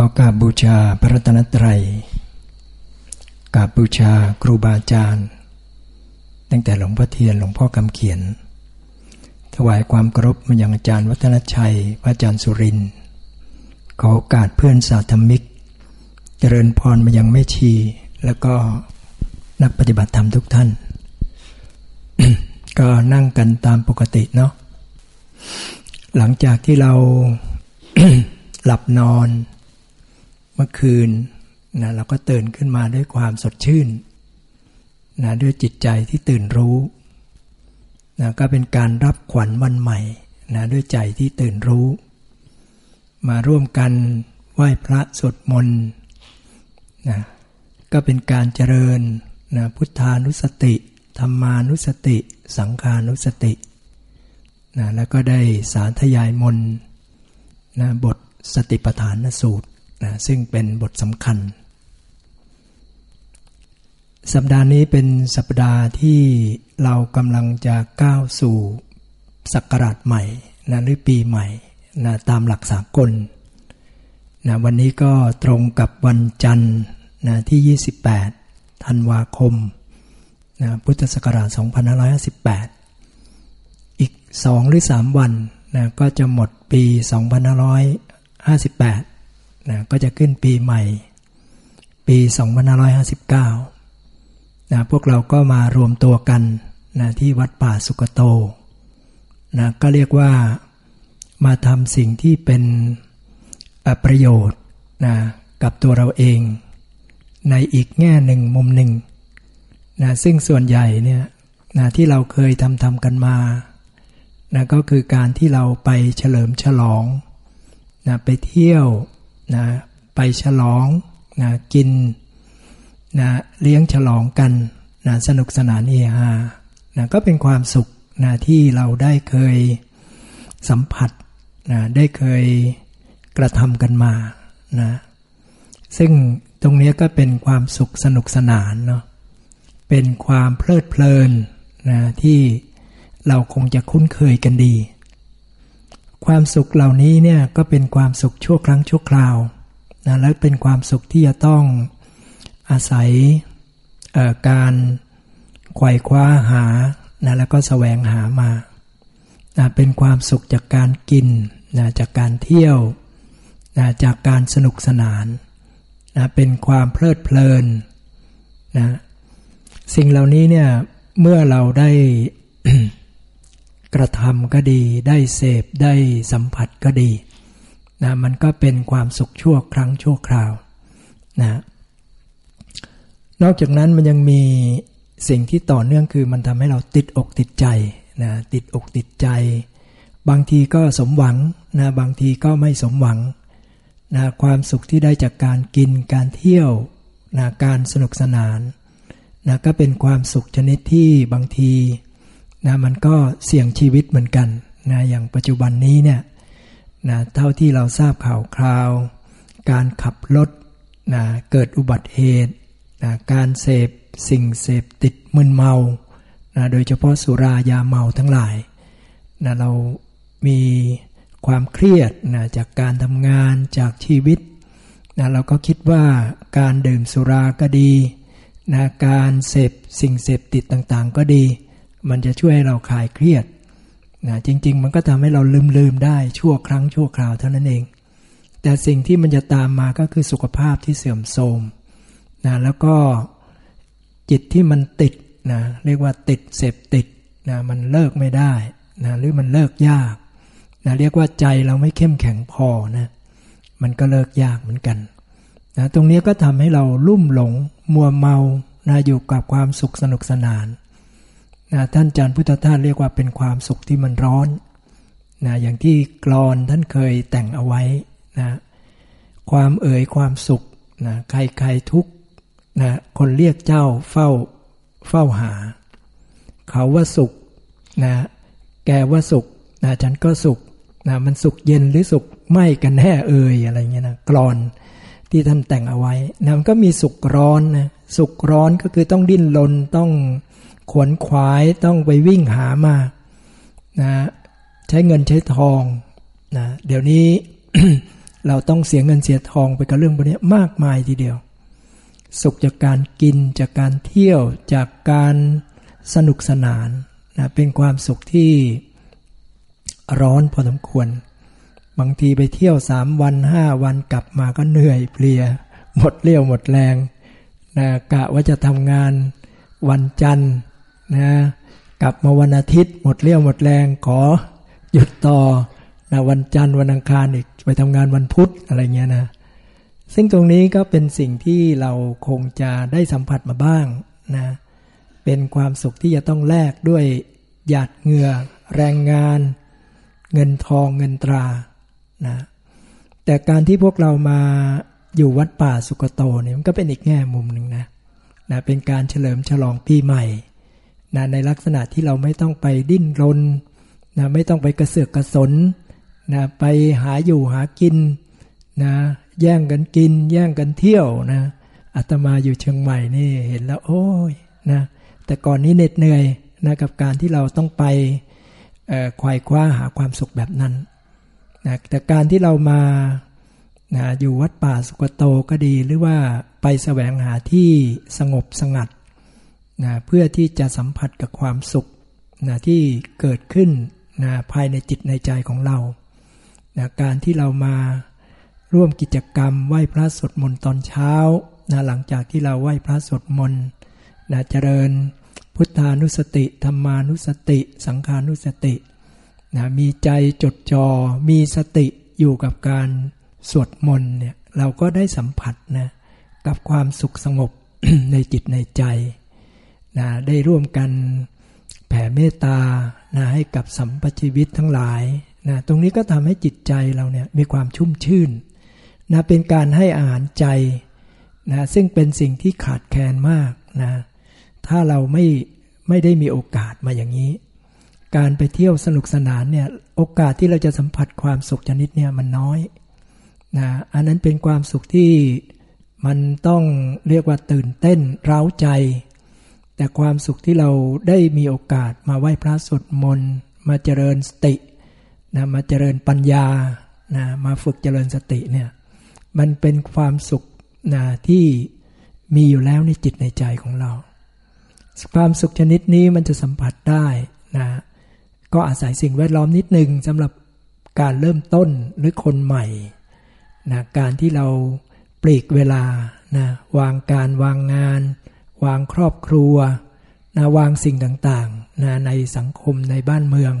ก็กราบบูชาพระรัตนตรัยกราบบูชาครูบาอาจารย์ ตั้งแต่หลวงพ่อเทียนหลวงพ่อคำเขียน ถวายความเคารพมายังอาจารย์วัฒนชัยพระอาจารย์สุรินขอโอกาสเพื่อนสาธมิก เจริญพรมายังแม่ชี แล้วก็นักปฏิบัติธรรมทุกท่าน ก็นั่งกันตามปกติเนาะหลังจากที่เราหลับนอน เมื่อคืนนะเราก็ตื่นขึ้นมาด้วยความสดชื่นนะด้วยจิตใจที่ตื่นรู้นะก็เป็นการรับขวัญวันใหม่นะด้วยใจที่ตื่นรู้ มาร่วมกันไหว้พระสวดมนต์นะก็เป็นการเจริญนะพุทธานุสติธรรมานุสติ สังขานุสตินะแล้วก็ได้สาธยายมนนะบทสติปัฏฐานสูตร นะซึ่งเป็นบทสำคัญ สัปดาห์นี้เป็นสัปดาห์ที่เรากำลังจะก้าวสู่ศักราชใหม่นะหรือปีใหม่นะตามหลักสากลนะวันนี้ก็ตรงกับวันจันทร์นะที่ 28 ธันวาคมนะพุทธศักราช 2558 อีก 2 หรือ 3 วันนะก็จะหมดปี 2558 นะก็จะขึ้นปีใหม่ ปี 2559นะพวกเราก็มารวมตัวกันนะที่วัดป่าสุกโตนะก็เรียกว่ามาทำสิ่งที่เป็นประโยชน์นะกับตัวเราเอง ในอีกแง่หนึ่งมุมหนึ่งนะซึ่งส่วนใหญ่เนี่ยนะที่เราเคยทำทำกันมานะก็คือการที่เราไปเฉลิมฉลองนะไปเที่ยว นะไปฉลองนะกินนะเลี้ยงฉลองกันนะสนุกสนานเฮฮานะก็เป็นความสุขนะที่เราได้เคยสัมผัสนะได้เคยกระทำกันมานะซึ่งตรงนี้ก็เป็นความสุขสนุกสนานเนาะเป็นความเพลิดเพลินนะที่เราคงจะคุ้นเคยกันดี ความสุขเหล่านี้เนี่ยก็เป็นความสุขชั่วครั้งชั่วคราวนะและเป็นความสุขที่จะต้องอาศัยการไขว่คว้าหานะแล้วก็แสวงหามานะเป็นความสุขจากการกินนะจากการเที่ยวนะจากการสนุกสนานนะเป็นความเพลิดเพลินนะสิ่งเหล่านี้เนี่ยเมื่อเราได้ กระทำก็ดี ได้เสพได้สัมผัสก็ดีนะมันก็เป็นความสุขชั่วครั้งชั่วคราวนะนอกจากนั้นมันยังมีสิ่งที่ต่อเนื่องคือมันทำให้เราติดอกติดใจนะติดอกติดใจ บางทีก็สมหวังนะบางทีก็ไม่สมหวังนะความสุขที่ได้จากการกินการเที่ยวนะการสนุกสนานนะก็เป็นความสุขชนิดที่บางที นะมันก็เสี่ยงชีวิตเหมือนกันนะอย่างปัจจุบันนี้เนี่ยนะเท่าที่เราทราบข่าวคราว การขับรถนะเกิดอุบัติเหตุนะการเสพสิ่งเสพติดมึนเมานะโดยเฉพาะสุรายาเมาทั้งหลายนะเรามีความเครียดนะจากการทำงานจากชีวิตนะเราก็คิดว่าการดื่มสุราก็ดีนะการเสพสิ่งเสพติดต่างๆก็ดี มันจะช่วยให้เราคลายเครียดนะจริง ๆ มันก็ทำให้เราลืมลืมได้ชั่วครั้งชั่วคราวเท่านั้นเอง แต่สิ่งที่มันจะตามมาก็คือสุขภาพที่เสื่อมโทรมนะแล้วก็จิตที่มันติดนะเรียกว่าติดเสพติดนะมันเลิกไม่ได้นะหรือมันเลิกยากนะเรียกว่าใจเราไม่เข้มแข็งพอนะมันก็เลิกยากเหมือนกันนะตรงนี้ก็ทำให้เราลุ่มหลงมัวเมานะอยู่กับความสุขสนุกสนาน นะท่านอาจารย์พุทธทาสเรียกว่าเป็นความสุขที่มันร้อนนะอย่างที่กรอนท่านเคยแต่งเอาไว้นะความเอ่ยความสุขนะใครใครทุกนะคนเรียกเจ้าเฝ้าเฝ้าหา เขาว่าสุขนะแกว่าสุขนะฉันก็สุขนะมันสุขเย็นหรือสุขไม่กันแน่เอ่ยอะไรเงี้ยนะกรอนที่ท่านแต่งเอาไว้นะมันก็มีสุขร้อนนะสุขร้อนก็คือต้องดิ้นรนต้อง ขวนขวายต้องไปวิ่งหามานะใช้เงินใช้ทองนะเดี๋ยวนี้เราต้องเสียเงินเสียทองไปกับเรื่องพวกนี้มากมายทีเดียว สุขจากการกินจากการเที่ยวจากการสนุกสนานนะเป็นความสุขที่ร้อนพอสมควร บางทีไปเที่ยวสามวันห้าวันกลับมาก็เหนื่อยเพลีย หมดเรี่ยวหมดแรงนะกะว่าจะทำงานวันจันทร์ นะกลับมาวันอาทิตย์หมดเรี่ยวหมดแรงขอหยุดต่อนะวันจันทร์วันอังคารอีกไปทำงานวันพุธอะไรเงี้ยนะซึ่งตรงนี้ก็เป็นสิ่งที่เราคงจะได้สัมผัสมาบ้างนะเป็นความสุขที่จะต้องแลกด้วยหยาดเหงื่อ แรงงาน เงินทองเงินตรานะแต่การที่พวกเรามาอยู่วัดป่าสุกโตเนี่ยมันก็เป็นอีกแง่มุมหนึ่งนะนะเป็นการเฉลิมฉลองปีใหม่ นะในลักษณะที่เราไม่ต้องไปดิ้นรนนะไม่ต้องไปกระเสือกกระสนนะไปหาอยู่หากินนะแย่งกันกิน แย่งกันเที่ยวนะอาตมาอยู่เชียงใหม่นี่เห็นแล้ว โอ้ยนะแต่ก่อนนี้เหน็ดเหนื่อยนะกับการที่เราต้องไปควายคว้าหาความสุขแบบนั้นนะแต่การที่เรามานะอยู่วัดป่าสุกโตก็ดี หรือว่าไปแสวงหาที่สงบสงัด นะเพื่อที่จะสัมผัสกับความสุขนะที่เกิดขึ้นนะภายในจิตในใจของเรานะการที่เรามาร่วมกิจกรรมไหว้พระสวดมนต์ตอนเช้านะหลังจากที่เราไหว้พระสวดมนต์นะเจริญพุทธานุสติธรรมานุสติ สังขานุสตินะมีใจจดจอ่อมีสติอยู่กับการสวดมนต์เนี่ยเราก็ได้สัมผัสนะกับความสุขสงบในจิตในใจ นะได้ร่วมกันแผ่เมตตานะให้กับสัมปชีวิตทั้งหลายนะตรงนี้ก็ทำให้จิตใจเราเนี่ยมีความชุ่มชื่นนะเป็นการให้อาหารใจนะซึ่งเป็นสิ่งที่ขาดแคลนมากนะถ้าเราไม่ไม่ได้มีโอกาสมาอย่างนี้ การไปเที่ยวสนุกสนานเนี่ยโอกาสที่เราจะสัมผัสความสุขชนิดเนี่ยมันน้อยนะอันนั้นเป็นความสุขที่มันต้องเรียกว่าตื่นเต้น เร้าใจ แต่ความสุขที่เราได้มีโอกาสมาไหว้พระสวดมนต์มาเจริญสตินะมาเจริญปัญญานะมาฝึกเจริญสติเนี่ยมันเป็นความสุขนะที่มีอยู่แล้วในจิตในใจของเรา ความสุขชนิดนี้มันจะสัมผัสได้นะก็อาศัยสิ่งแวดล้อมนิดหนึ่งสำหรับการเริ่มต้นหรือคนใหม่นะการที่เราปลีกเวลานะวางการวางงาน วางครอบครัวนะวางสิ่งต่างๆนะในสังคมในบ้านเมือง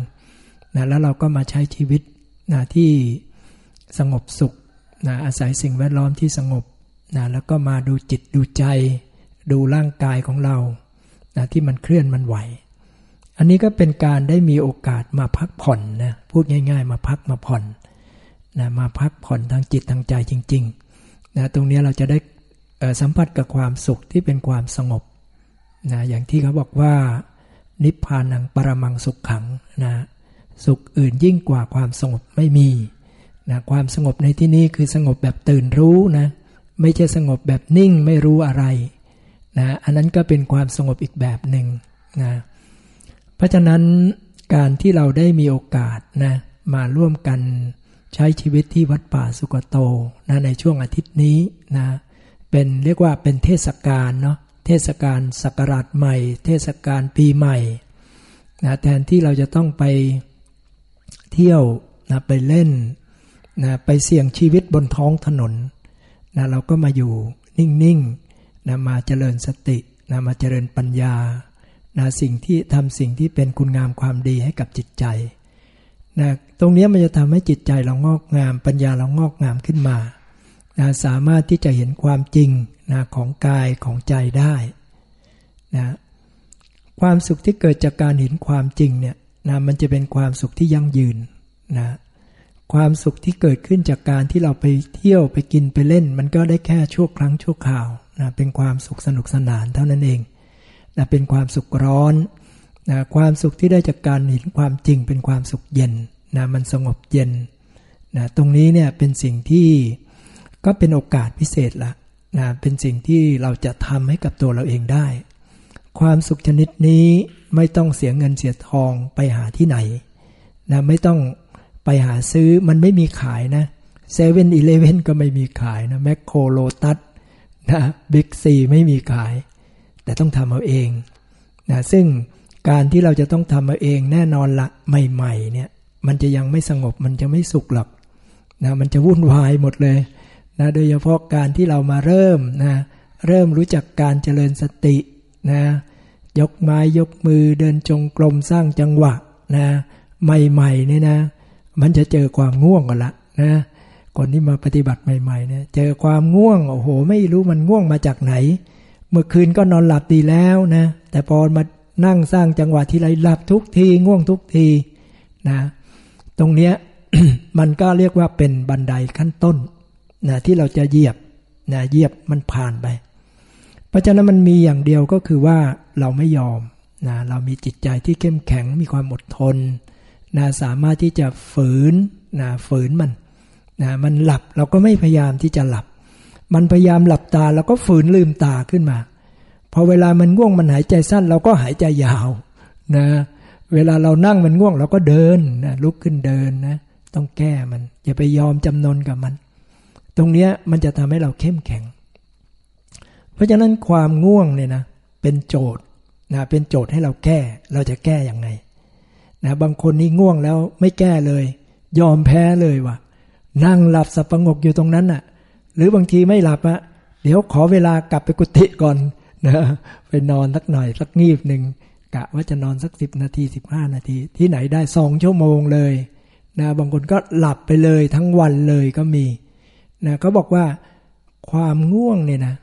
นะแล้วเราก็มาใช้ชีวิตนะที่สงบสุขนะอาศัยสิ่งแวดล้อมที่สงบนะแล้วก็มาดูจิตดูใจ ดูร่างกายของเรานะที่มันเคลื่อนมันไหว อันนี้ก็เป็นการได้มีโอกาสมาพักผ่อนนะพูดง่าย ๆ มาพักมาผ่อนนะมาพักผ่อนทางจิตทางใจจริงๆนะตรงนี้เราจะได้ สัมผัสกับความสุขที่เป็นความสงบนะอย่างที่เขาบอกว่า นิพพานังปรมังสุขขังนะสุขอื่นยิ่งกว่าความสงบไม่มีนะความสงบในที่นี้คือสงบแบบตื่นรู้นะไม่ใช่สงบแบบนิ่งไม่รู้อะไรนะอันนั้นก็เป็นความสงบอีกแบบหนึ่งนะเพราะฉะนั้นการที่เราได้มีโอกาสนะมาร่วมกันใช้ชีวิตที่วัดป่าสุกโตนะในช่วงอาทิตย์นี้นะ เป็นเรียกว่าเป็นเทศกาลเนาะเทศกาลสักราชใหม่ เทศกาลปีใหม่นะแทนที่เราจะต้องไปเที่ยวนะไปเล่นนะไปเสี่ยงชีวิตบนท้องถนนนะเราก็มาอยู่นิ่งๆนะมาเจริญสตินะมาเจริญปัญญานะสิ่งที่ทำสิ่งที่เป็นคุณงามความดีให้กับจิตใจนะตรงนี้มันจะทำให้จิตใจเรางอกงาม ปัญญาเรางอกงามขึ้นมา นะสามารถที่จะเห็นความจริงนะของกายของใจได้นะความสุขที่เกิดจากการเห็นความจริงเนี่ยนะมันจะเป็นความสุขที่ยั่งยืนนะความสุขที่เกิดขึ้นจากการที่เราไปเที่ยวไปกินไปเล่น มันก็ได้แค่ชั่วครั้งชั่วคราวนะเป็นความสุขสนุกสนานเท่านั้นเองนะเป็นความสุขร้อนนะความสุขที่ได้จากการเห็นความจริงเป็นความสุขเย็นนะมันสงบเย็นนะตรงนี้เนี่ยเป็นสิ่งที่ ก็เป็นโอกาสพิเศษละนะเป็นสิ่งที่เราจะทำให้กับตัวเราเองได้ ความสุขชนิดนี้ไม่ต้องเสียเงินเสียทองไปหาที่ไหนนะไม่ต้องไปหาซื้อมันไม่มีขายนะเซเว่นอีเลเว่นก็ไม่มีขายนะแมคโครโลตัสนะบิ๊กซีไม่มีขาย แต่ต้องทำเอาเองนะซึ่งการที่เราจะต้องทำเอาเองแน่นอนละใหม่ๆเนี่ยมันจะยังไม่สงบมันจะไม่สุขหรอกนะมันจะวุ่นวายหมดเลย นะโดยเฉพาะการที่เรามาเริ่มนะเริ่มรู้จักการเจริญสตินะยกไม้ยกมือเดินจงกรมสร้างจังหวะนะใหม่ๆเนี่ยนะ มันจะเจอความง่วงกันละนะคนที่มาปฏิบัติใหม่ๆเนี่ยเจอความง่วงโอ้โห ไม่รู้มันง่วงมาจากไหน เมื่อคืนก็นอนหลับดีแล้วนะแต่พอมานั่งสร้างจังหวะทีไรหลับทุกทีง่วงทุกทีนะตรงเนี้ยมันก็เรียกว่าเป็นบันไดขั้นต้น นะที่เราจะเหยียบนะเหยียบมันผ่านไป เพราะฉะนั้นมันมีอย่างเดียวก็คือว่าเราไม่ยอมนะเรามีจิตใจที่เข้มแข็งมีความอดทนนะสามารถที่จะฝืนนะฝืนมันนะมันหลับเราก็ไม่พยายามที่จะหลับ มันพยายามหลับตาเราก็ฝืนลืมตาขึ้นมา พอเวลามันง่วงมันหายใจสั้น เราก็หายใจยาวนะเวลาเรานั่งมันง่วงเราก็เดินนะลุกขึ้นเดินนะต้องแก้มันอย่าไปยอมจำนนกับมัน ตรงนี้มันจะทำให้เราเข้มแข็ง เพราะฉะนั้นความง่วงเนี่ยนะเป็นโจทย์นะเป็นโจทย์ให้เราแก้ เราจะแก้อย่างไงนะบางคนนี่ง่วงแล้วไม่แก้เลย ยอมแพ้เลยว่ะ นั่งหลับสับประงกอยู่ตรงนั้นน่ะ หรือบางทีไม่หลับอะเดี๋ยวขอเวลากลับไปกุฏิก่อนนะไปนอนสักหน่อยสักงีบหนึ่งกะว่าจะนอนสักสิบนาทีสิบห้านาที ที่ไหนได้สองชั่วโมงเลยนะบางคนก็หลับไปเลยทั้งวันเลยก็มี นะเขาบอกว่าความง่วงเนี่ยนะ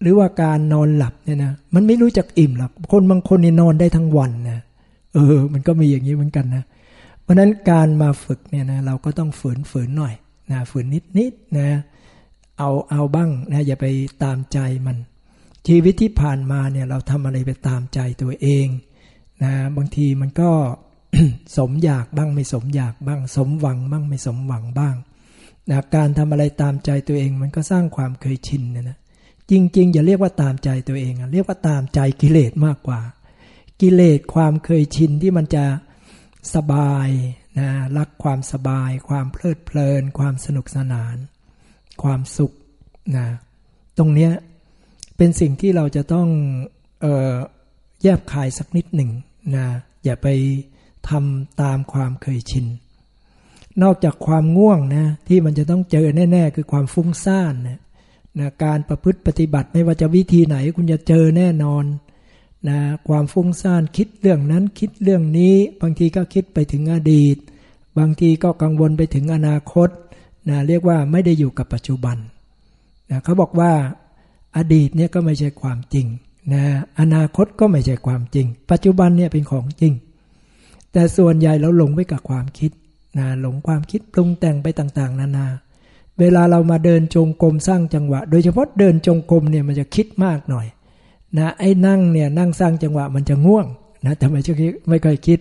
หรือว่าการนอนหลับเนี่ยนะมันไม่รู้จักอิ่มหรอกคนบางคนเนี่ยนอนได้ทั้งวันนะเออ มันก็มีอย่างนี้เหมือนกันนะเพราะนั้นการมาฝึกเนี่ยนะเราก็ต้องฝืนฝืนหน่อยนะฝืนนิดนิดนะเอาเอาบ้างนะอย่าไปตามใจมัน ชีวิตที่ผ่านมาเนี่ยเราทำอะไรไปตามใจตัวเองนะบางทีมันก็สมอยากบ้างไม่สมอยากบ้าง สมหวังบ้างไม่สมหวังบ้าง นะการทำอะไรตามใจตัวเองมันก็สร้างความเคยชินนะนะจริง ๆ อย่าเรียกว่าตามใจตัวเองเรียกว่าตามใจกิเลสมากกว่า กิเลสความเคยชินที่มันจะสบายนะรักความสบาย ความเพลิดเพลิน ความสนุกสนาน ความสุขนะตรงเนี้ยเป็นสิ่งที่เราจะต้องออแยบคายสักนิดหนึ่งนะอย่าไปทำตามความเคยชิน นอกจากความง่วงนะที่มันจะต้องเจอแน่ ๆ คือความฟุ้งซ่านนะนะการประพฤติปฏิบัติไม่ว่าจะวิธีไหนคุณจะเจอแน่นอนนะความฟุ้งซ่านคิดเรื่องนั้นคิดเรื่องนี้ บางทีก็คิดไปถึงอดีต บางทีก็กังวลไปถึงอนาคตนะเรียกว่าไม่ได้อยู่กับปัจจุบันนะเขาบอกว่าอดีตเนี่ยก็ไม่ใช่ความจริงนะอนาคตก็ไม่ใช่ความจริง ปัจจุบันเนี่ยเป็นของจริง แต่ส่วนใหญ่เราหลงไปกับความคิด นะหลงความคิดปรุงแต่งไปต่างๆ นานา เวลาเรามาเดินจงกรมสร้างจังหวะ โดยเฉพาะเดินจงกรมเนี่ยมันจะคิดมากหน่อยนะไอ้นั่งเนี่ยนั่งสร้างจังหวะมันจะง่วงนะแต่ไม่ใช่ไม่เคยคิด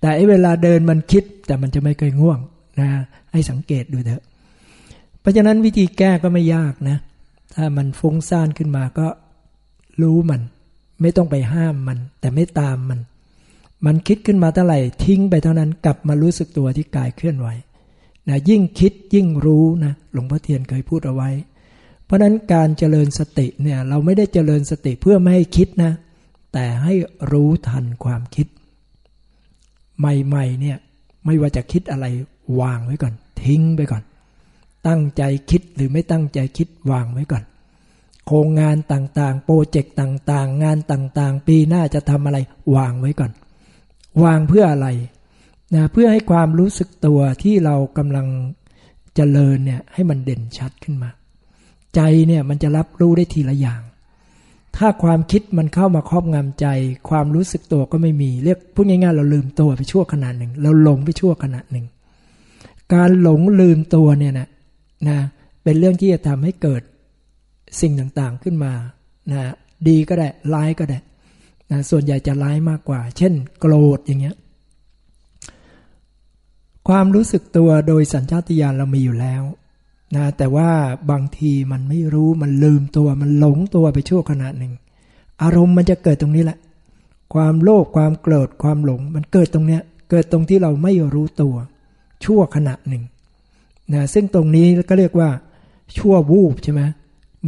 แต่ไอ้เวลาเดินมันคิดแต่มันจะไม่เคยง่วงนะให้สังเกตดูเถอะ เพราะฉะนั้นวิธีแก้ก็ไม่ยากนะ ถ้ามันฟุ้งซ่านขึ้นมาก็รู้มัน ไม่ต้องไปห้ามมัน แต่ไม่ตามมัน มันคิดขึ้นมาเท่าไหร่ทิ้งไปเท่านั้นกลับมารู้สึกตัวที่กายเคลื่อนไหวนะยิ่งคิดยิ่งรู้นะหลวงพ่อเทียนเคยพูดเอาไว้ เพราะนั้นการเจริญสติเนี่ยเราไม่ได้เจริญสติเพื่อไม่ให้คิดนะ แต่ให้รู้ทันความคิด ใหม่ๆเนี่ยไม่ว่าจะคิดอะไรวางไว้ก่อน ทิ้งไปก่อน ตั้งใจคิดหรือไม่ตั้งใจคิดวางไว้ก่อน โครงงานต่างๆ โปรเจกต์ต่างๆ งานต่างๆ ปีหน้าจะทำอะไรวางไว้ก่อน วางเพื่ออะไรนะเพื่อให้ความรู้สึกตัวที่เรากำลังเจริญเนี่ยให้มันเด่นชัดขึ้นมา ใจเนี่ยมันจะรับรู้ได้ทีละอย่าง ถ้าความคิดมันเข้ามาครอบงำใจ ความรู้สึกตัวก็ไม่มี เรียกพูดง่ายๆเราลืมตัวไปชั่วขณะหนึ่ง เราหลงไปชั่วขณะหนึ่ง การหลงลืมตัวเนี่ยนะนะเป็นเรื่องที่จะทำให้เกิดสิ่งต่างๆขึ้นมานะดีก็ได้ร้ายก็ได้ นะส่วนใหญ่จะร้ายมากกว่า เช่น โกรธอย่างเงี้ย ความรู้สึกตัวโดยสัญชาตญาณเรามีอยู่แล้วนะแต่ว่าบางทีมันไม่รู้มันลืมตัวมันหลงตัวไปชั่วขณะหนึ่ง อารมณ์มันจะเกิดตรงนี้แหละ ความโลภความโกรธความหลง มันเกิดตรงเนี้ย เกิดตรงที่เราไม่รู้ตัว ชั่วขณะหนึ่งนะซึ่งตรงนี้ก็เรียกว่า ชั่ววูบใช่ไหม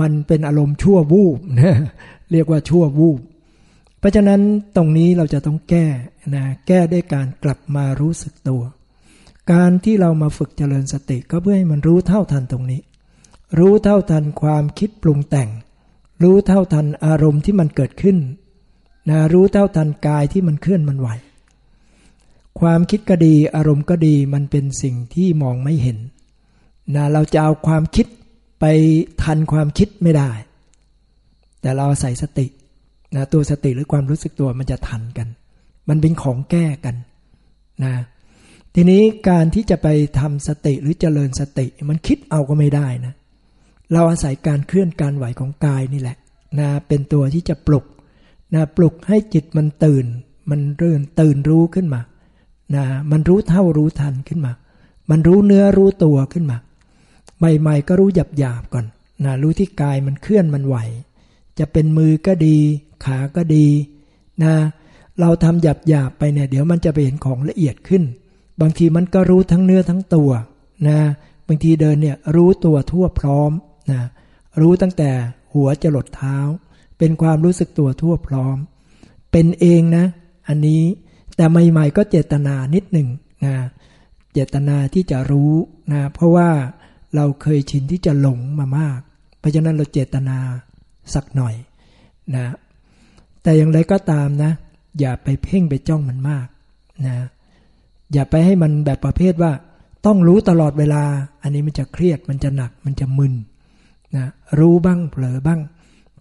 มันเป็นอารมณ์ชั่ววูบนะเรียกว่าชั่ววูบ เพราะฉะนั้นตรงนี้เราจะต้องแก้นะแก้ด้วยการกลับมารู้สึกตัว การที่เรามาฝึกเจริญสติก็เพื่อให้มันรู้เท่าทันตรงนี้ รู้เท่าทันความคิดปรุงแต่ง รู้เท่าทันอารมณ์ที่มันเกิดขึ้นนะรู้เท่าทันกายที่มันเคลื่อนมันไหว ความคิดก็ดีอารมณ์ก็ดีมันเป็นสิ่งที่มองไม่เห็นนะเราจะเอาความคิดไปทันความคิดไม่ได้ แต่เราใส่สติ นะตัวสติหรือความรู้สึกตัวมันจะทันกัน มันเป็นของแก้กันนะทีนี้การที่จะไปทำสติหรือเจริญสติมันคิดเอาก็ไม่ได้นะเราอาศัยการเคลื่อนการไหวของกายนี่แหละนะเป็นตัวที่จะปลุกนะปลุกให้จิตมันตื่น มันเรื่นตื่นรู้ขึ้นมานะมันรู้เท่ารู้ทันขึ้นมา มันรู้เนื้อรู้ตัวขึ้นมา ใหม่ๆก็รู้หยาบๆก่อนนะรู้ที่กายมันเคลื่อนมันไหว จะเป็นมือก็ดี ขาก็ดีนะเราทำหยาบหยาบไปเนี่ยเดี๋ยวมันจะไปเห็นของละเอียดขึ้น บางทีมันก็รู้ทั้งเนื้อทั้งตัวนะบางทีเดินเนี่ยรู้ตัวทั่วพร้อมนะรู้ตั้งแต่หัวจะหลดเท้า เป็นความรู้สึกตัวทั่วพร้อม เป็นเองนะ อันนี้แต่ใหม่ๆก็เจตนานิดหนึ่งนะเจตนาที่จะรู้นะเพราะว่าเราเคยชินที่จะหลงมามาก เพราะฉะนั้นเราเจตนาสักหน่อยนะ แต่อย่างไรก็ตามนะ อย่าไปเพ่งไปจ้องมันมากนะอย่าไปให้มันแบบประเภทว่า ต้องรู้ตลอดเวลา อันนี้มันจะเครียดมันจะหนักมันจะมึนนะรู้บ้างเผลอบ้าง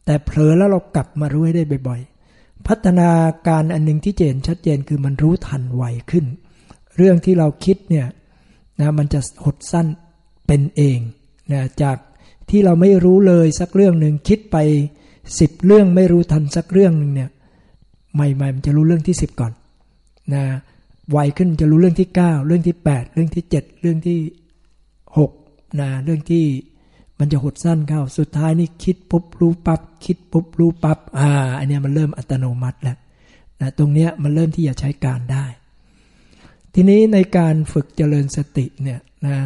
แต่เผลอแล้วเรากลับมารู้ให้ได้บ่อยๆ พัฒนาการอันหนึ่งที่เจนชัดเจนคือมันรู้ทันไวขึ้น เรื่องที่เราคิดเนี่ยนะมันจะหดสั้นเป็นเองนะจากที่เราไม่รู้เลยสักเรื่องหนึ่งคิดไป สิบเรื่องไม่รู้ทันสักเรื่องหนึ่งเนี่ยใหม่ๆมันจะรู้เรื่องที่สิบก่อนนะไวขึ้นจะรู้เรื่องที่เก้าเรื่องที่แปดเรื่องที่เจ็ดเรื่องที่หกนะเรื่องที่มันจะหดสั้นเข้าสุดท้ายนี่คิดปุ๊บรู้ปับ๊บคิดปุ๊บรู้ปับ๊บอ่าอันนี้มันเริ่มอัตโนมัติแล้วนะตรงเนี้ยมันเริ่มที่จะใช้การได้ ทีนี้ในการฝึกเจริญสติเนี่ยนะ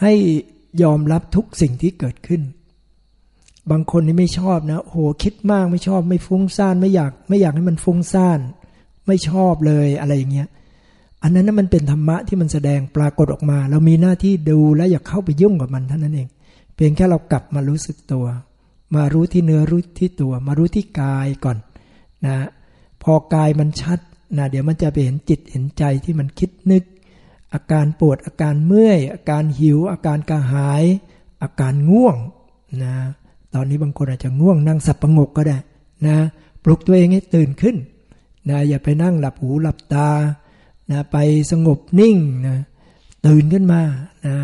ให้ยอมรับทุกสิ่งที่เกิดขึ้น บางคนนี่ไม่ชอบนะโหคิดมากไม่ชอบไม่ฟุ้งซ่านไม่อยากไม่อยากให้มันฟุ้งซ่าน ไม่ชอบเลยอะไรอย่างเงี้ยอันนั้นมันเป็นธรรมะที่มันแสดงปรากฏออกมา เรามีหน้าที่ดูและอย่าเข้าไปยุ่งกับมันเท่านั้นเอง เพียงแค่เรากลับมารู้สึกตัว มารู้ที่เนื้อรู้ที่ตัว มารู้ที่กายก่อนนะพอกายมันชัดนะเดี๋ยวมันจะไปเห็นจิตเห็นใจที่มันคิดนึก อาการปวดอาการเมื่อย อาการหิว อาการกระหาย อาการง่วงนะ ตอนนี้บางคนอาจจะง่วงนั่งสับประงกก็ได้นะปลุกตัวเองให้ตื่นขึ้นนะอย่าไปนั่งหลับหูหลับตานะไปสงบนิ่งนะตื่นขึ้นมานะ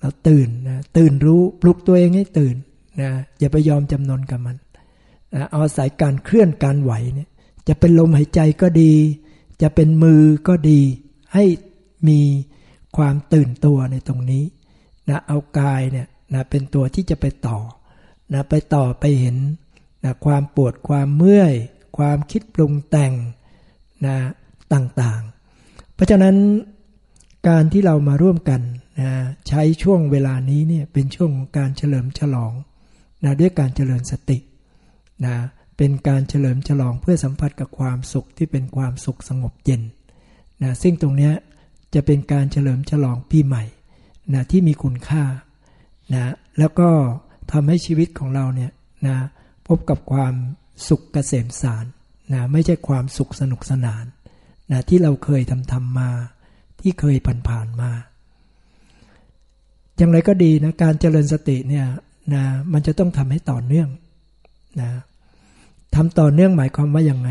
เราตื่นนะตื่นรู้ปลุกตัวเองให้ตื่นนะอย่าไปยอมจำนนกับมันนะเอาสายการเคลื่อนการไหวเนี่ยจะเป็นลมหายใจก็ดี จะเป็นมือก็ดี ให้มีความตื่นตัวในตรงนี้นะเอากายเนี่ยนะเป็นตัวที่จะไปต่อ นะไปต่อไปเห็นนะความปวดความเมื่อย ความคิดปรุงแต่งนะต่างๆ เพราะฉะนั้นการที่เรามาร่วมกันนะใช้ช่วงเวลานี้เนี่ยเป็นช่วงของการเฉลิมฉลองนะด้วยการเจริญสตินะเป็นการเฉลิมฉลองเพื่อสัมผัสกับความสุขที่เป็นความสุขสงบเย็นนะซึ่งตรงนี้จะเป็นการเฉลิมฉลองปีใหม่นะที่มีคุณค่านะแล้วก็ ทำให้ชีวิตของเราเนี่ยนะพบกับความสุขเกษมสารนะไม่ใช่ความสุขสนุกสนานนะที่เราเคยทำทำมา ที่เคยผ่านผ่านมาอย่างไรก็ดีนะการเจริญสติเนี่ยนะมันจะต้องทำให้ต่อเนื่องนะทำต่อเนื่องหมายความว่าอย่างไง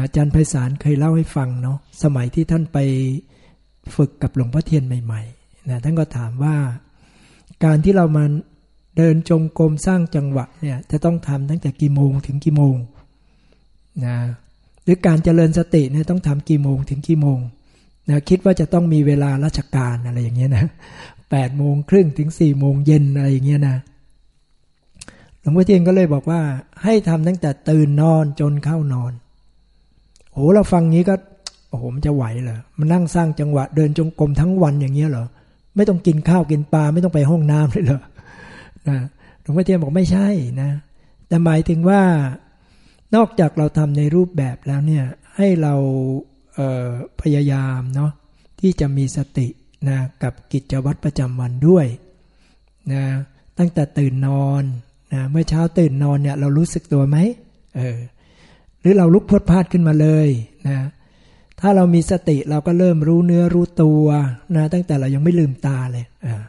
อาจารย์ไพศาลเคยเล่าให้ฟังเนาะสมัยที่ท่านไปฝึกกับหลวงพ่อเทียนใหม่ๆนะท่านก็ถามว่า การที่เรามา เดินจงกรมสร้างจังหวะเนี่ยจะต้องทำตั้งแต่กี่โมงถึงกี่โมงนะหรือการเจริญสติเนี่ยต้องทำกี่โมงถึงกี่โมงนะคิดว่าจะต้องมีเวลาราชการอะไรอย่างเงี้ยนะแปดโมงครึ่งถึงสี่โมงเย็นอะไรอย่างเงี้ยนะหลวงพ่อเทียนก็เลยบอกว่า ให้ทำตั้งแต่ตื่นนอนจนเข้านอนโอ้เราฟังงี้ก็โอ้โหมันจะไหวเหรอมันนั่งสร้างจังหวะเดินจงกรมทั้งวันอย่างเงี้ยเหรอไม่ต้องกินข้าวกินปลาไม่ต้องไปห้องน้ำเลยเหรอ นะหลวงพ่อเทียนบอกไม่ใช่นะ แต่หมายถึงว่านอกจากเราทำในรูปแบบแล้วเนี่ยให้เราเพยายามเนาะที่จะมีสตินะกับกิจวัตรประจำวันด้วยนะตั้งแต่ตื่นนอนนะเมื่อเช้าตื่นนอนเนี่ยเรารู้สึกตัวไหมเออหรือเราลุกพดพาดขึ้นมาเลยนะถ้าเรามีสติเราก็เริ่มรู้เนื้อรู้ตัวนะตั้งแต่เรายังไม่ลืมตาเลยอ่า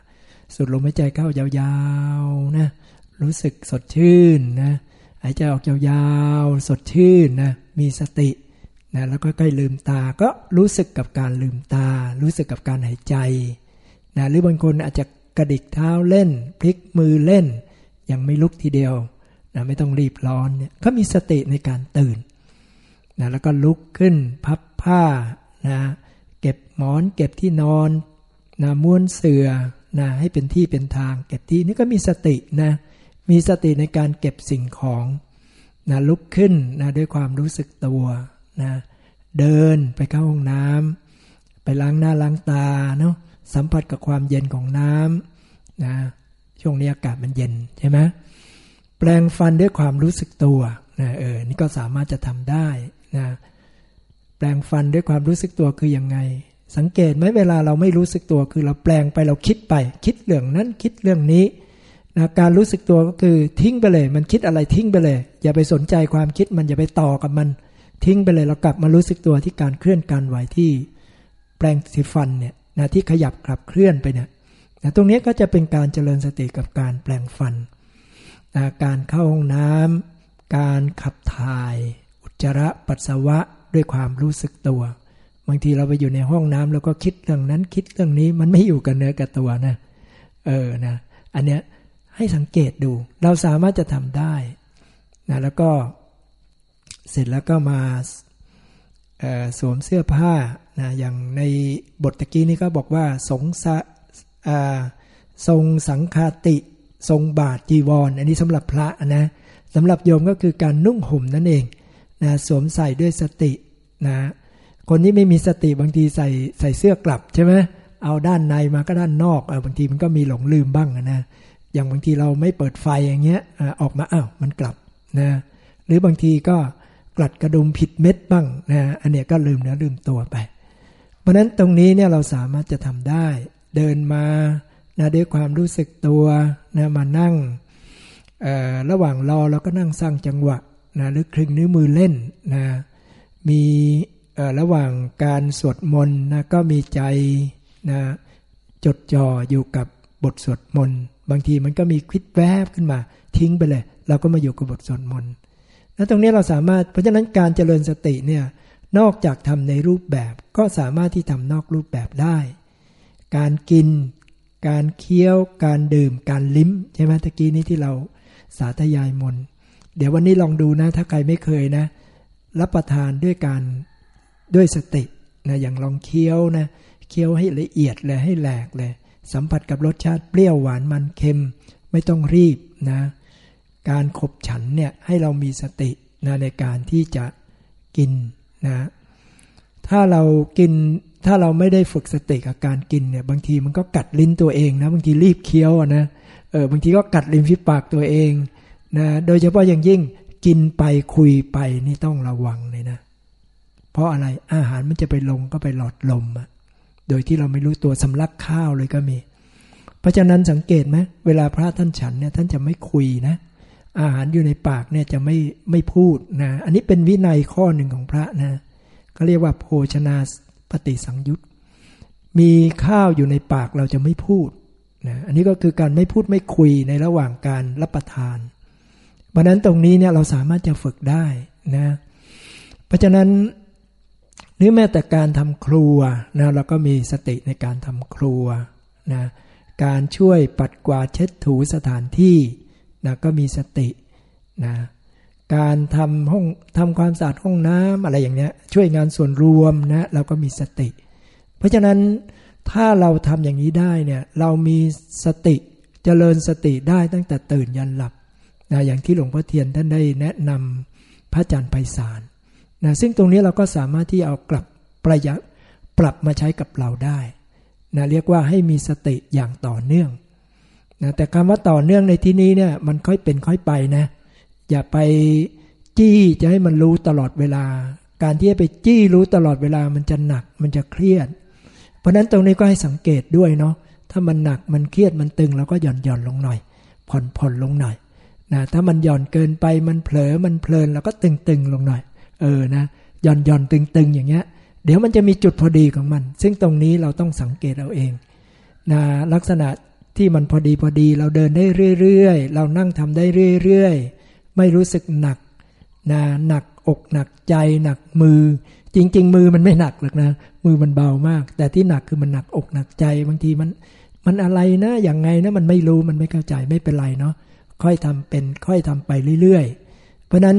สุดลมหายใจเข้ายาวๆนะรู้สึกสดชื่นนะหายใจออกยาวๆ สดชื่นนะมีสตินะแล้วก็ใกล้ลืมตาก็รู้สึกกับการลืมตา รู้สึกกับการหายใจนะหรือบางคนอาจจะกระดิกเท้าเล่น พลิกมือเล่น ยังไม่ลุกทีเดียวนะไม่ต้องรีบร้อนเนี่ยก็มีสติในการตื่นนะแล้วก็ลุกขึ้นพับผ้านะเก็บหมอนเก็บที่นอนนะม้วนเสือ่อ นะให้เป็นที่เป็นทางเก็บที่นี่ก็มีสตินะมีสติในการเก็บสิ่งของนะลุกขึ้นนะด้วยความรู้สึกตัวนะเดินไปเข้าห้องน้ำไปล้างหน้าล้างตาเนาะสัมผัสกับความเย็นของน้ำนะช่วงนี้อากาศมันเย็นใช่ไหมแปลงฟันด้วยความรู้สึกตัวนะเออนี่ก็สามารถจะทำได้นะแปลงฟันด้วยความรู้สึกตัวคือยังไง สังเกตไหมเวลาเราไม่รู้สึกตัวคือเราแปลงไปเราคิดไป คิดเรื่องนั้นคิดเรื่องนี้นะการรู้สึกตัวก็คือทิ้งไปเลย มันคิดอะไรทิ้งไปเลย อย่าไปสนใจความคิดมันอย่าไปต่อกับมัน ทิ้งไปเลยเรากลับมารู้สึกตัวที่การเคลื่อนการไหวที่แปลงสีฟันเนี่ยนะที่ขยับกลับเคลื่อนไปเนี่ยนะตรงนี้ก็จะเป็นการเจริญสติกับการแปลงฟันนะการเข้าห้องน้ำการขับถ่าย อุจจาระปัสสาวะด้วยความรู้สึกตัว บางทีเราไปอยู่ในห้องน้ำแล้วก็คิดเรื่องนั้นคิดเรื่องนี้มันไม่อยู่กับเนื้อกับตัวนะเออนะอันเนี้ยให้สังเกตดู เราสามารถจะทำได้นะแล้วก็เสร็จแล้วก็มาสวมเสื้อผ้านะอย่างในบทตะกี้นี้ก็บอกว่าสงสะทรงสังคาติ ทรงบาทจีวรออันนี้สำหรับพระนะสำหรับโยมก็คือการนุ่งห่มนั่นเองนะสวมใส่ด้วยสตินะ คนที่ไม่มีสติบางทีใส่ใส่เสื้อกลับใช่ไหมเอาด้านในมาก็ด้านนอกเออบางทีมันก็มีหลงลืมบ้างนะอย่างบางทีเราไม่เปิดไฟอย่างเงี้ยออกมาอ้าวมันกลับนะหรือบางทีก็กลัดกระดุมผิดเม็ดบ้างนะอันเนี้ยก็ลืมแล้วลืมตัวไป เพราะนั้นตรงนี้เนี่ยเราสามารถจะทำได้ เดินมานะด้วยความรู้สึกตัวนะมานั่งระหว่างรอเราก็นั่งสร้างจังหวะนะหรือคลึงนิ้วมือเล่นนะมี ระหว่างการสวดมนต์นะก็มีใจนะจดจ่ออยู่กับบทสวดมนต์บางทีมันก็มีคิดแวบขึ้นมา ทิ้งไปเลย เราก็มาอยู่กับบทสวดมนต์แล้วตรงนี้เราสามารถเพราะฉะนั้นการเจริญสติเนี่ยนอกจากทำในรูปแบบก็สามารถที่ทำนอกรูปแบบได้ การกิน การเคี้ยว การดื่ม การลิ้มใช่ไหมตะกี้นี้ที่เราสาธยายมน เดี๋ยววันนี้ลองดูนะ ถ้าใครไม่เคยนะ รับประทานด้วยการ ด้วยสตินะอย่างลองเคี้ยวนะเคี้ยวให้ละเอียดเลยให้แหลกเลย สัมผัสกับรสชาติเปรี้ยวหวานมันเค็ม ไม่ต้องรีบนะการขบฉันเนี่ยให้เรามีสตินะในการที่จะกินนะถ้าเรากินถ้าเราไม่ได้ฝึกสติกับการกินเนี่ยบางทีมันก็กัดลิ้นตัวเองนะบางทีรีบเคี้ยวนะเออบางทีก็กัดลิ้นฟิปากตัวเองนะโดยเฉพาะอย่างยิ่งกินไปคุยไปนี่ต้องระวังเลยนะ เพราะอะไรอาหารมันจะไปลงก็ไปหลอดลมอะโดยที่เราไม่รู้ตัวสำลักข้าวเลยก็มี เพราะฉะนั้นสังเกตไหมเวลาพระท่านฉันเนี่ยท่านจะไม่คุยนะ อาหารอยู่ในปากเนี่ยจะไม่ไม่พูดนะ อันนี้เป็นวินัยข้อหนึ่งของพระนะก็เรียกว่าโภชนาปฏิสังยุตมีข้าวอยู่ในปากเราจะไม่พูดนะอันนี้ก็คือการไม่พูดไม่คุยในระหว่างการรับประทานเพราะนั้นตรงนี้เนี่ยเราสามารถจะฝึกได้นะ เพราะฉะนั้น หรือแม้แต่การทำครัวนะเราก็มีสติในการทำครัวนะการช่วยปัดกวาดเช็ดถูสถานที่นะก็มีสตินะการทำห้องทำความสะอาดห้องน้ำอะไรอย่างเนี้ยช่วยงานส่วนรวมนะเราก็มีสติ เพราะฉะนั้นถ้าเราทำอย่างนี้ได้เนี่ยเรามีสติจเจริญสติได้ตั้งแต่ตื่นยันหลับนะอย่างที่หลวงพ่อเทียนท่านได้แนะนำพระอาจารย์ไพศาล นะซึ่งตรงนี้เราก็สามารถที่เอากลับปประยัปรับมาใช้กับเราได้นะเรียกว่าให้มีสติอย่างต่อเนื่องนะแต่คำว่าต่อเนื่องในที่นี้เนี่ยมันค่อยเป็นค่อยไปนะอย่าไปจี้จะให้มันรู้ตลอดเวลา การที่จะไปจี้รู้ตลอดเวลามันจะหนักมันจะเครียด เพราะนั้นตรงนี้ก็ให้สังเกตด้วยเนาะถ้ามันหนักมันเครียดมันตึงเราก็หย่อนหย่อนลงหน่อย ผ่อนผ่อนลงหน่อยนะถ้ามันหย่อนเกินไปมันเผลอมันเพลินเราก็ตึงตึงลงหน่อย เออนะหย่อนหย่อนตึงตึงอย่างเงี้ย เดี๋ยวมันจะมีจุดพอดีของมัน ซึ่งตรงนี้เราต้องสังเกตเอาเองนะลักษณะที่มันพอดีพอดี เราเดินได้เรื่อยๆ เรานั่งทำได้เรื่อยๆ ไม่รู้สึกหนักนะหนักอกหนักใจหนักมือ จริง ๆ มือมันไม่หนักหรอกนะมือมันเบามาก แต่ที่หนักคือมันหนักอกหนักใจบางทีมันมันอะไรนะอย่างไงนะมันไม่รู้มันไม่เข้าใจไม่เป็นไรเนาะค่อยทำเป็นค่อยทำไปเรื่อยๆ เพราะนั้น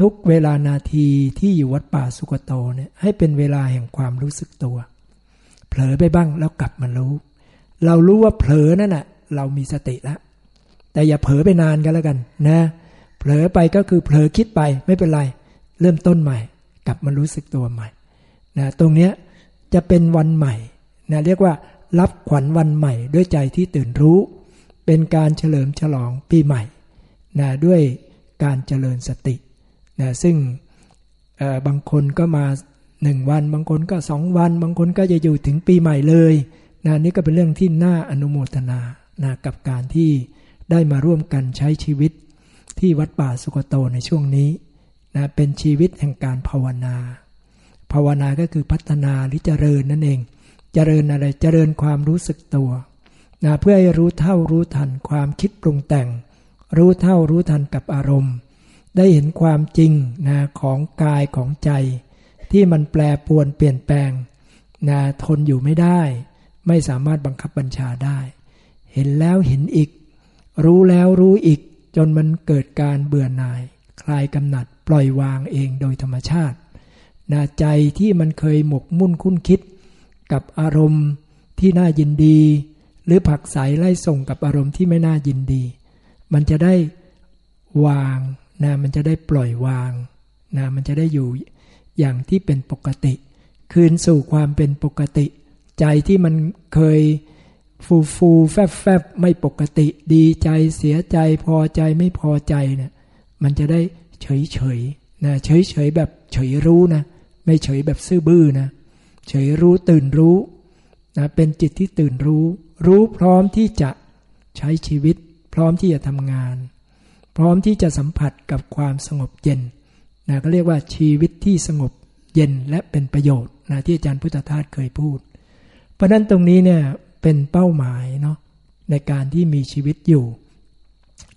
ทุกเวลานาทีที่อยู่วัดป่าสุกโตเนี่ยให้เป็นเวลาแห่งความรู้สึกตัว เผลอไปบ้างแล้วกลับมารู้ เรารู้ว่าเผลอนั่นแหะเรามีสติแล้วแต่อย่าเผลอไปนานกันแล้วกันนะเผลอไปก็คือเผลอคิดไปไม่เป็นไร เริ่มต้นใหม่ กลับมารู้สึกตัวใหม่นะตรงเนี้ยจะเป็นวันใหม่นะเรียกว่ารับขวัญวันใหม่ด้วยใจที่ตื่นรู้ เป็นการเฉลิมฉลองปีใหม่นะด้วยการเจริญสติ นะซึ่งบางคนก็มาหนึ่งวัน บางคนก็สองวัน บางคนก็จะอยู่ถึงปีใหม่เลยนะนี่ก็เป็นเรื่องที่น่าอนุโมทนานะกับการที่ได้มาร่วมกันใช้ชีวิตที่วัดป่าสุกโตในช่วงนี้นะเป็นชีวิตแห่งการภาวนา ภาวนาก็คือพัฒนาหรือเจริญนั่นเอง เจริญอะไร เจริญความรู้สึกตัวนะเพื่อให้รู้เท่ารู้ทันความคิดปรุงแต่ง รู้เท่ารู้ทันกับอารมณ์ ได้เห็นความจริงนะของกายของใจ ที่มันแปรปวนเปลี่ยนแปลงนะทนอยู่ไม่ได้ ไม่สามารถบังคับบัญชาได้ เห็นแล้วเห็นอีก รู้แล้วรู้อีก จนมันเกิดการเบื่อหน่าย คลายกำหนัดปล่อยวางเองโดยธรรมชาตินาใจที่มันเคยหมกมุ่นคุ้นคิด กับอารมณ์ที่น่ายินดี หรือผักใสไล่ส่งกับอารมณ์ที่ไม่น่ายินดี มันจะได้วาง นะมันจะได้ปล่อยวางนะมันจะได้อยู่อย่างที่เป็นปกติ คืนสู่ความเป็นปกติ ใจที่มันเคยฟูฟูแฟบแฟบไม่ปกติ ดีใจเสียใจพอใจไม่พอใจเนะี่ยมันจะได้เฉยเฉยนะเฉยเฉยแบบเฉยรู้นะ ไม่เฉยแบบซื่อบื้อนะ เฉยรู้ตื่นรู้นะเป็นจิตที่ตื่นรู้ รู้พร้อมที่จะใช้ชีวิต พร้อมที่จะทำงาน พร้อมที่จะสัมผัสกับความสงบเย็นนะก็เรียกว่าชีวิตที่สงบเย็นและเป็นประโยชน์นะที่อาจารย์พุทธทาสเคยพูด เพราะนั้นตรงนี้เนี่ยเป็นเป้าหมายเนาะในการที่มีชีวิตอยู่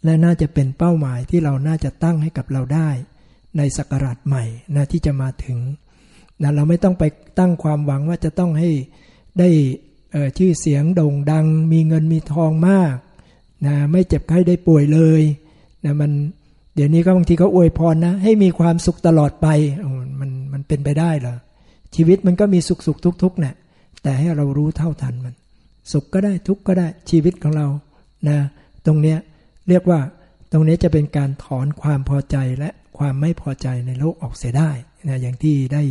และน่าจะเป็นเป้าหมายที่เราน่าจะตั้งให้กับเราได้ ในสักราชใหม่นะที่จะมาถึงนะเราไม่ต้องไปตั้งความหวังว่าจะต้องให้ได้ชื่อเสียงโด่งดัง มีเงินมีทองมากนะไม่เจ็บไข้ได้ป่วยเลย นะมันเดี๋ยวนี้ก็บางทีก็อวยพรนะ ให้มีความสุขตลอดไปมันมันเป็นไปได้เหรอชีวิตมันก็มีสุขสุขทุกทุกเนี่ยแต่ให้เรารู้เท่าทันมัน สุขก็ได้ทุกก็ได้ชีวิตของเรานะตรงเนี้ยเรียกว่าตรงนี้จะเป็นการถอนความพอใจและความไม่พอใจในโลกออกเสียได้นะอย่างที่ได้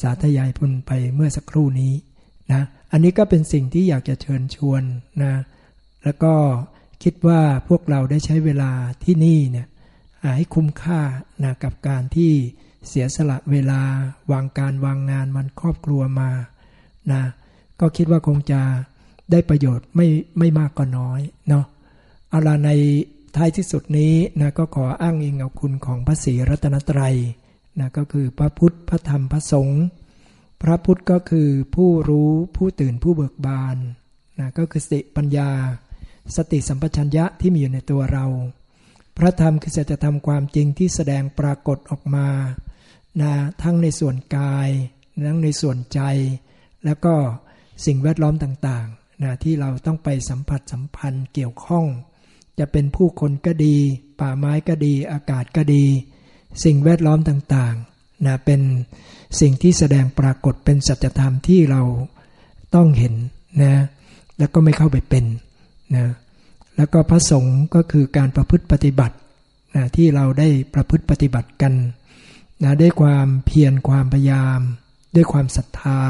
สาธยายพุนไปเมื่อสักครู่นี้นะอันนี้ก็เป็นสิ่งที่อยากจะเชิญชวนนะแล้วก็ คิดว่าพวกเราได้ใช้เวลาที่นี่เนี่ยให้คุ้มค่านะกับการที่เสียสละเวลาวางการวางงานมันครอบครัวมานะก็คิดว่าคงจะได้ประโยชน์ไม่ไม่มากก็น้อยเนาะเอาละในท้ายที่สุดนี้นะก็ขออ้างอิงเอาคุณของพระศรีรัตนตรัยนะก็คือพระพุทธพระธรรมพระสงฆ์พระพุทธก็คือผู้รู้ผู้ตื่นผู้เบิกบานนะก็คือสติปัญญา สติสัมปชัญญะที่มีอยู่ในตัวเรา พระธรรมคือสัจธรรมความจริงที่แสดงปรากฏออกมานะทั้งในส่วนกายทั้งในส่วนใจ แล้วก็สิ่งแวดล้อมต่างๆนะที่เราต้องไปสัมผัสสัมพันธ์เกี่ยวข้อง จะเป็นผู้คนก็ดี ป่าไม้ก็ดี อากาศก็ดี สิ่งแวดล้อมต่างๆนะเป็นสิ่งที่แสดงปรากฏเป็นสัจธรรมที่เราต้องเห็นนะแล้วก็ไม่เข้าไปเป็น นะแล้วก็พระสงฆ์ก็คือการประพฤติปฏิบัตินะที่เราได้ประพฤติปฏิบัติกันนะด้วยความเพียรความพยายาม ด้วยความศรัทธา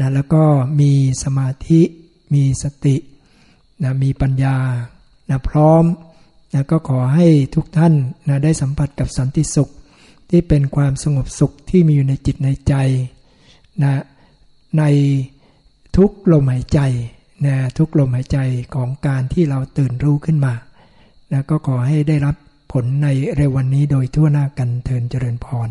นะแล้วก็มีสมาธิมีสตินะมีปัญญานะพร้อมนะก็ขอให้ทุกท่านนะได้สัมผัสกับสันติสุข ที่เป็นความสงบสุขที่มีอยู่ในจิตในใจนะในทุกลมหายใจ นะทุกลมหายใจของการที่เราตื่นรู้ขึ้นมานะก็ขอให้ได้รับผลในเร็ววันนี้โดยทั่วหน้ากันเทินเจริญพร